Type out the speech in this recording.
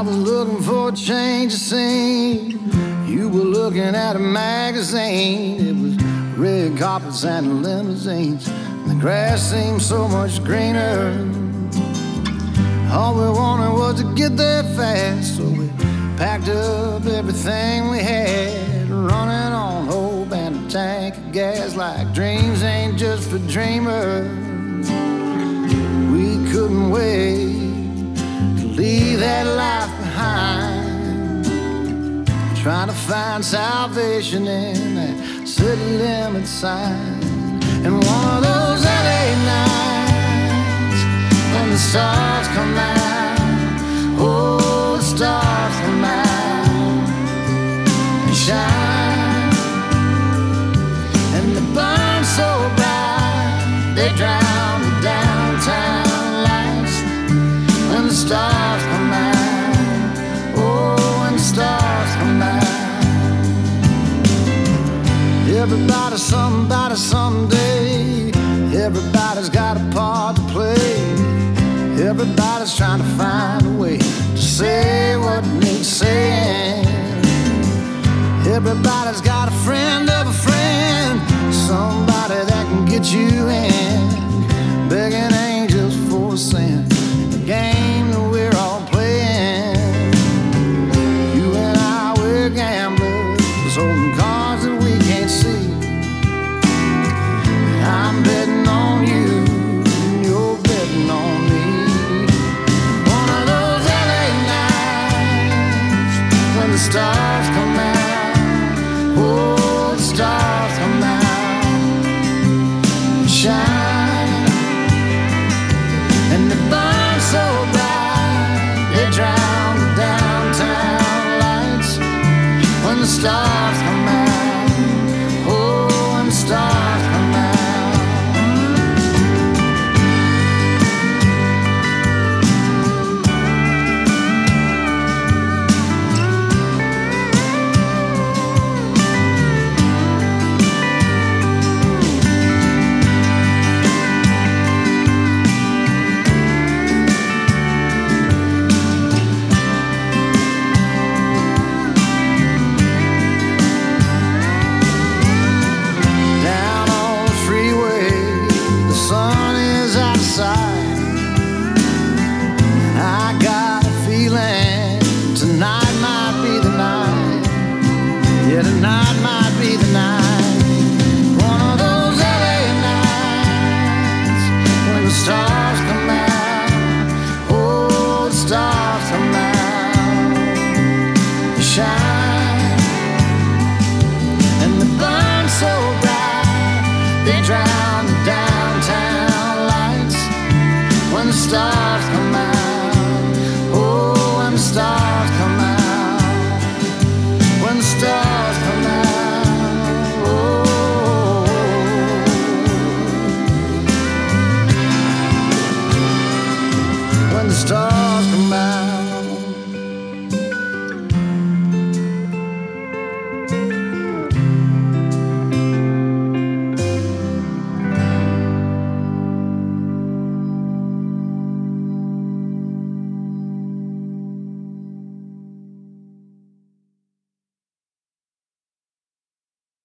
was looking for a change of scene. You were looking at a magazine. It was red carpets and limousines. The grass seemed so much greener. All we wanted was to get there fast, so we packed up everything we had, running on hope and a tank of gas. Like dreams ain't just for dreamers. We couldn't wait to leave that life trying to find salvation in that city limit sign. And one of those LA nights when the stars come out, oh, the stars come out and shine, and they burn so bright they drown Everybody's somebody someday. Everybody's got a part to play. Everybody's trying to find a way to say what needs saying. Everybody's got a friend of a friend, somebody that can get you in. Begging angels for a sin. The game that we're all playing. You and I, we're gamblers, holding cards Tonight might be the night. One of those LA nights when the stars come out. Oh, the stars come out. Shine and they burn so bright they drown the downtown lights when the stars come out. Oh, stars stars.